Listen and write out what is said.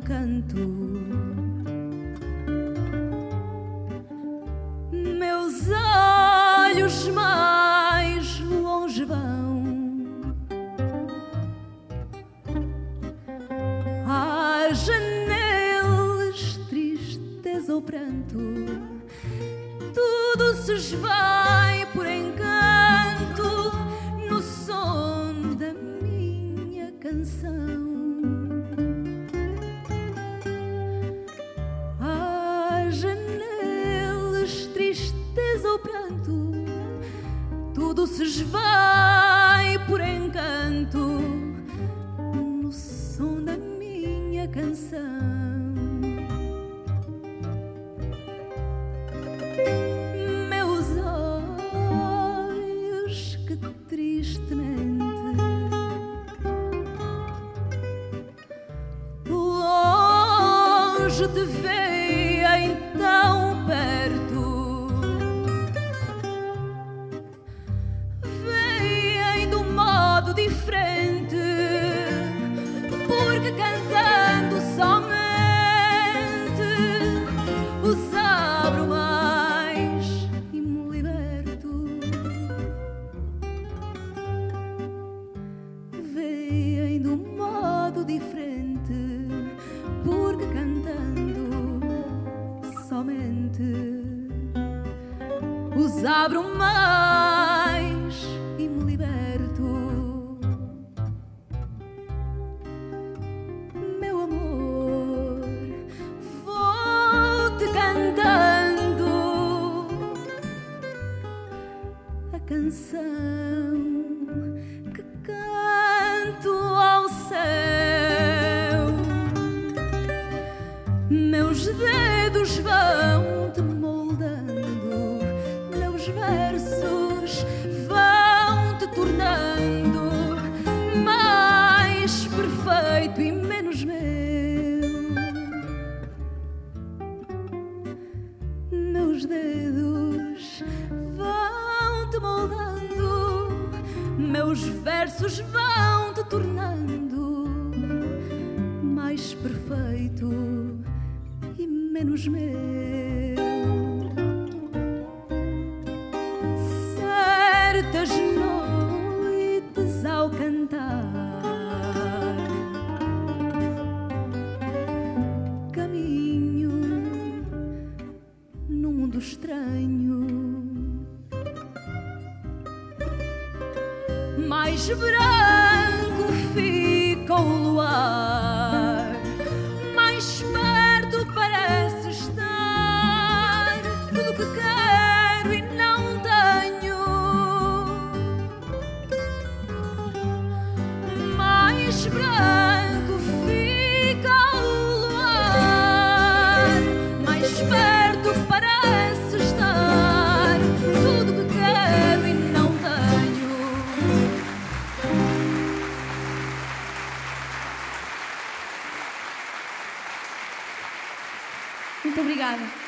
canto. Meus olhos mais longe vão. Às janelas, tristeza ou pranto, tudo se esvai janelas, tristeza ou pranto, tudo se esvai por encanto. No som da minha canção. Meus olhos que tristemente. Longe te veem Guitar abro mais e me liberto. Meu amor, vou-te cantando a canção que canto ao céu. Meus dedos vão te moldando, Meus dedos vão te moldando, meus versos vão te tornando mais perfeito e menos meu. Estranho. Mais branco fica o luar, Muito obrigada.